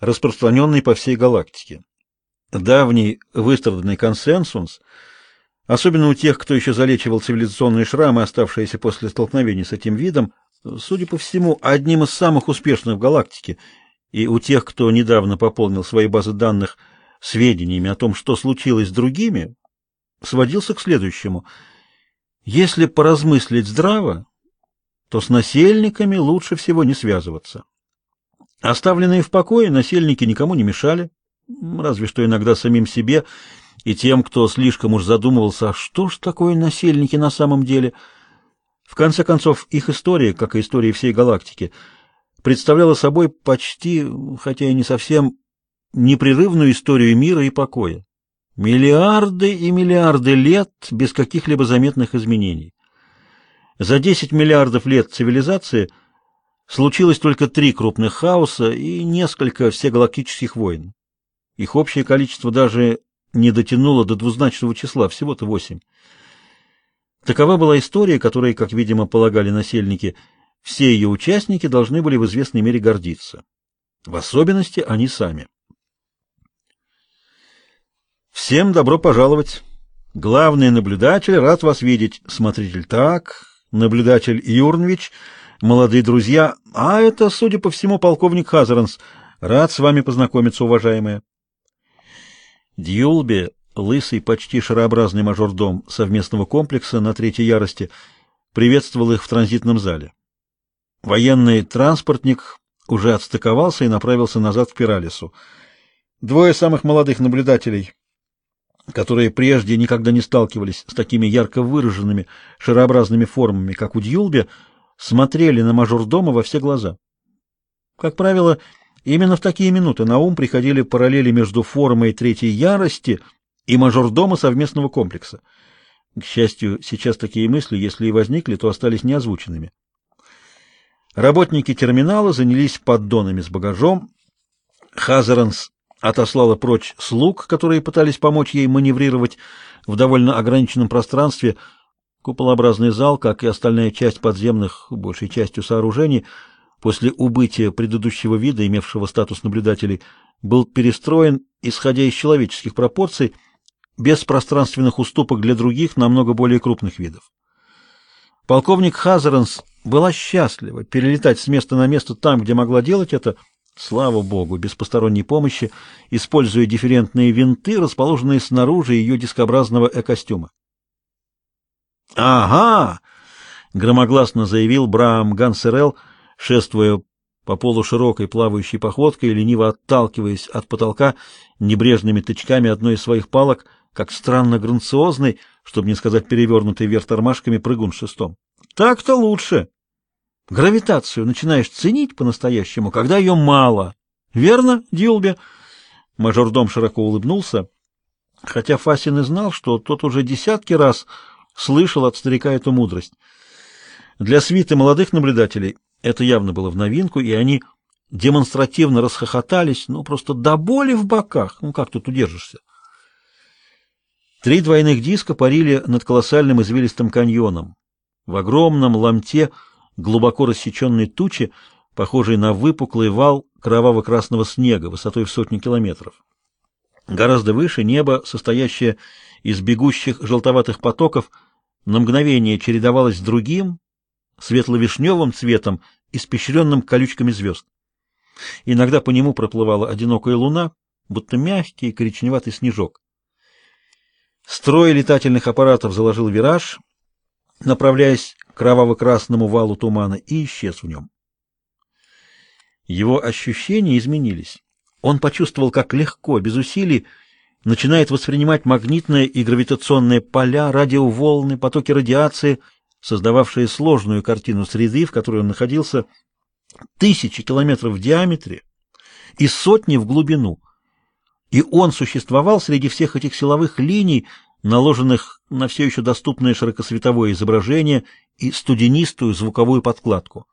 распространенный по всей галактике. Давний выстраданный консенсус, особенно у тех, кто еще залечивал цивилизационные шрамы, оставшиеся после столкновений с этим видом, судя по всему, одним из самых успешных в галактике, и у тех, кто недавно пополнил свои базы данных сведениями о том, что случилось с другими, сводился к следующему. Если поразмыслить здраво, то с насельниками лучше всего не связываться. Оставленные в покое насельники никому не мешали, разве что иногда самим себе и тем, кто слишком уж задумывался, а что ж такое насельники на самом деле. В конце концов, их история, как и история всей галактики, представляла собой почти, хотя и не совсем, непрерывную историю мира и покоя. Миллиарды и миллиарды лет без каких-либо заметных изменений. За 10 миллиардов лет цивилизации случилось только три крупных хаоса и несколько всегалактических войн. Их общее количество даже не дотянуло до двузначного числа, всего-то восемь. Такова была история, которой, как, видимо, полагали насельники, все ее участники должны были в известной мере гордиться. В особенности они сами. Всем добро пожаловать. Главный наблюдатель рад вас видеть. Смотритель так, наблюдатель Юрнвич, молодые друзья, а это, судя по всему, полковник Хазаранс. Рад с вами познакомиться, уважаемые. Дьюлби, лысый, почти шарообразный мажордом совместного комплекса на третьей ярости, приветствовал их в транзитном зале. Военный транспортник уже отстыковался и направился назад к Пиралису. Двое самых молодых наблюдателей, которые прежде никогда не сталкивались с такими ярко выраженными шарообразными формами, как у Дьюлби, смотрели на мажордома во все глаза. Как правило, Именно в такие минуты на ум приходили параллели между формой третьей ярости и мажордома совместного комплекса. К счастью, сейчас такие мысли, если и возникли, то остались неозвученными. Работники терминала занялись поддонами с багажом. Хазаранс отослала прочь слуг, которые пытались помочь ей маневрировать в довольно ограниченном пространстве. Куполообразный зал, как и остальная часть подземных, большей частью сооружений, после убытия предыдущего вида, имевшего статус наблюдателей, был перестроен, исходя из человеческих пропорций, без пространственных уступок для других, намного более крупных видов. Полковник Хазаранс была счастлива перелетать с места на место там, где могла делать это, слава богу, без посторонней помощи, используя дифферентные винты, расположенные снаружи ее дискообразного экостюма. «Ага!» — громогласно заявил Браам Гансерелл, шествуя по полу широкой плавающей походкой, лениво отталкиваясь от потолка небрежными тычками одной из своих палок, как странно грациозный, чтобы не сказать перевернутый вверх тормашками прыгун шестом. Так-то лучше. Гравитацию начинаешь ценить по-настоящему, когда ее мало. Верно, Дилби? Мажордом широко улыбнулся, хотя Фасин и знал, что тот уже десятки раз слышал от старика эту мудрость. Для свиты молодых наблюдателей это явно было в новинку, и они демонстративно расхохотались, ну, просто до боли в боках. Ну, как тут удержишься? Три двойных диска парили над колоссальным извилистым каньоном. В огромном ломте глубоко рассеченной тучи, похожей на выпуклый вал кроваво-красного снега высотой в сотни километров. Гораздо выше небо, состоящее из бегущих желтоватых потоков, на мгновение чередовалось с другим, светло-вишневым цветом, испещренным колючками звезд. Иногда по нему проплывала одинокая луна, будто мягкий коричневатый снежок. Строй летательных аппаратов заложил вираж, направляясь к кроваво-красному валу тумана, и исчез в нем. Его ощущения изменились. Он почувствовал, как легко, без усилий, начинает воспринимать магнитные и гравитационные поля, радиоволны, потоки радиации — создававшие сложную картину среды, в которой он находился, тысячи километров в диаметре и сотни в глубину. И он существовал среди всех этих силовых линий, наложенных на все еще доступное широкосветовое изображение и студенистую звуковую подкладку.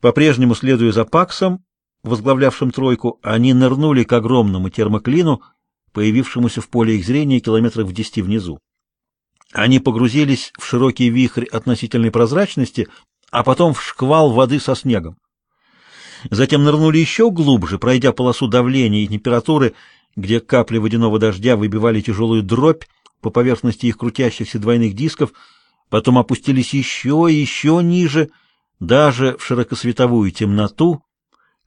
По-прежнему, следуя за Паксом, возглавлявшим тройку, они нырнули к огромному термоклину, появившемуся в поле их зрения километрах в десяти внизу. Они погрузились в широкий вихрь относительной прозрачности, а потом в шквал воды со снегом. Затем нырнули еще глубже, пройдя полосу давления и температуры, где капли водяного дождя выбивали тяжелую дробь по поверхности их крутящихся двойных дисков, потом опустились еще и еще ниже, даже в широкосветовую темноту,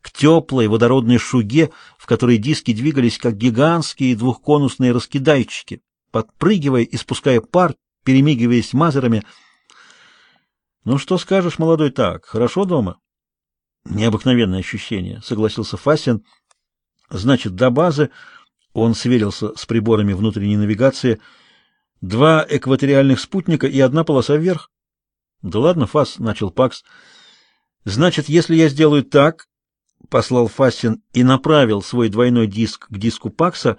к теплой водородной шуге, в которой диски двигались как гигантские двухконусные раскидайчики, подпрыгивая и спуская пар, перемигиваясь мазерами. «Ну что скажешь, молодой так, хорошо дома?» «Необыкновенное ощущение», — согласился Фасин. «Значит, до базы...» Он сверился с приборами внутренней навигации. «Два экваториальных спутника и одна полоса вверх». «Да ладно, Фас», — начал Пакс. «Значит, если я сделаю так, — послал Фастин и направил свой двойной диск к диску Пакса.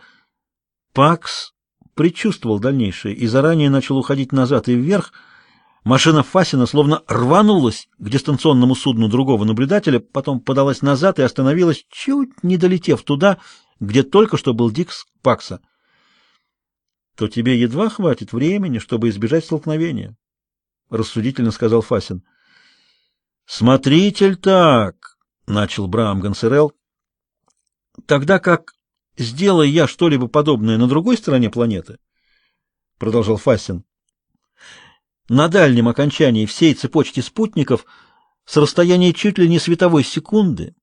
Пакс предчувствовал дальнейшее и заранее начал уходить назад и вверх. Машина Фасина словно рванулась к дистанционному судну другого наблюдателя, потом подалась назад и остановилась, чуть не долетев туда, где только что был диск Пакса. «То тебе едва хватит времени, чтобы избежать столкновения», — рассудительно сказал Фасин. «Смотритель так!» Начал Браам Гансерел. Тогда как сделай я что-либо подобное на другой стороне планеты, продолжал Фастин. На дальнем окончании всей цепочки спутников с расстояния чуть ли не световой секунды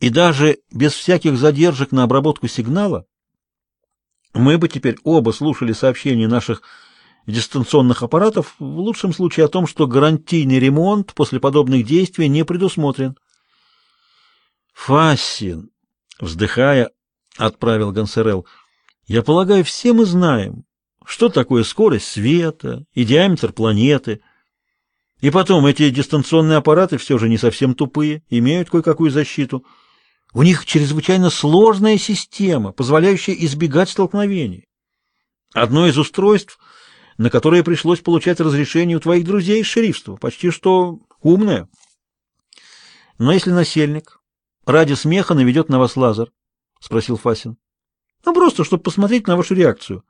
и даже без всяких задержек на обработку сигнала мы бы теперь оба слушали сообщения наших дистанционных аппаратов, в лучшем случае о том, что гарантийный ремонт после подобных действий не предусмотрен. Фасин, вздыхая, отправил Гансерел. Я полагаю, все мы знаем, что такое скорость света и диаметр планеты. И потом, эти дистанционные аппараты все же не совсем тупые, имеют кое-какую защиту. У них чрезвычайно сложная система, позволяющая избегать столкновений. Одно из устройств, на которое пришлось получать разрешение у твоих друзей из шерифства, почти что умное. Но если насельник ради смеха наведет на вас лазер? — спросил Фасин. — Ну, просто, чтобы посмотреть на вашу реакцию.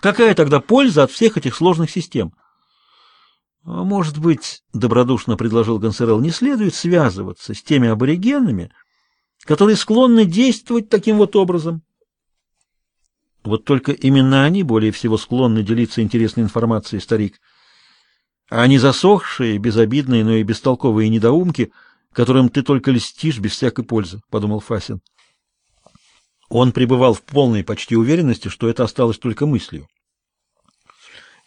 Какая тогда польза от всех этих сложных систем? Может быть, — добродушно предложил Гонсерел, — не следует связываться с теми аборигенами, которые склонны действовать таким вот образом. Вот только именно они более всего склонны делиться интересной информацией, старик. А они засохшие, безобидные, но и бестолковые недоумки — которым ты только льстишь без всякой пользы, — подумал Фасин. Он пребывал в полной почти уверенности, что это осталось только мыслью.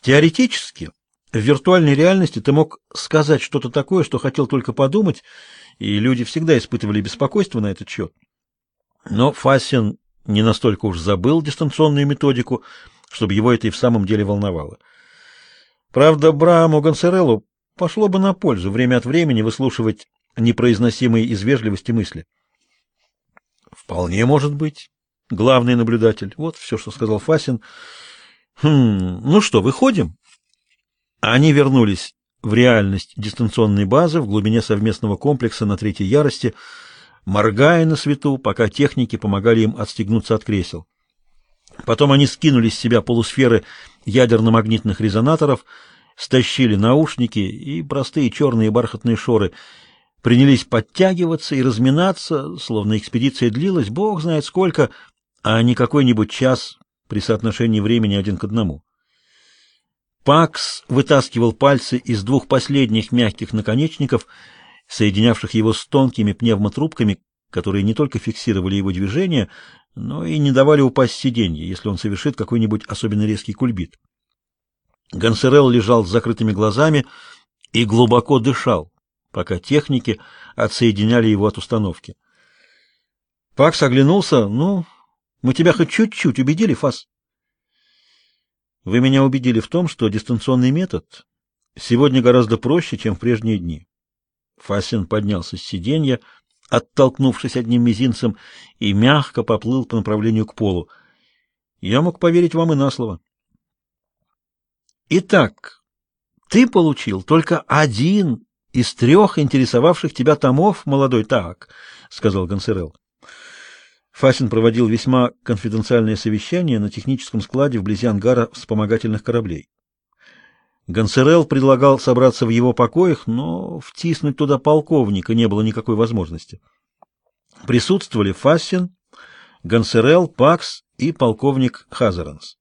Теоретически, в виртуальной реальности ты мог сказать что-то такое, что хотел только подумать, и люди всегда испытывали беспокойство на этот счет. Но Фасин не настолько уж забыл дистанционную методику, чтобы его это и в самом деле волновало. Правда, Брааму Гонсереллу пошло бы на пользу время от времени выслушивать непроизносимые из вежливости мысли. Вполне может быть. Главный наблюдатель. Вот все, что сказал Фасин. Хм, ну что, выходим? Они вернулись в реальность дистанционной базы в глубине совместного комплекса на третьей ярости, моргая на свету, пока техники помогали им отстегнуться от кресел. Потом они скинули с себя полусферы ядерно-магнитных резонаторов, стащили наушники и простые черные бархатные шоры — принялись подтягиваться и разминаться, словно экспедиция длилась, бог знает сколько, а не какой-нибудь час при соотношении времени один к одному. Пакс вытаскивал пальцы из двух последних мягких наконечников, соединявших его с тонкими пневмотрубками, которые не только фиксировали его движение, но и не давали упасть сиденье, если он совершит какой-нибудь особенно резкий кульбит. Гонсерел лежал с закрытыми глазами и глубоко дышал, пока техники отсоединяли его от установки. Пакс оглянулся. «Ну, мы тебя хоть чуть-чуть убедили, Фас?» «Вы меня убедили в том, что дистанционный метод сегодня гораздо проще, чем в прежние дни». Фасин поднялся с сиденья, оттолкнувшись одним мизинцем, и мягко поплыл по направлению к полу. «Я мог поверить вам и на слово». «Итак, ты получил только один из трех интересовавших тебя томов, молодой так, сказал Гонсерел. Фасин проводил весьма конфиденциальное совещание на техническом складе вблизи ангара вспомогательных кораблей. Гонсерел предлагал собраться в его покоях, но втиснуть туда полковника не было никакой возможности. Присутствовали Фассин, Гансерел, Пакс и полковник Хазаранс.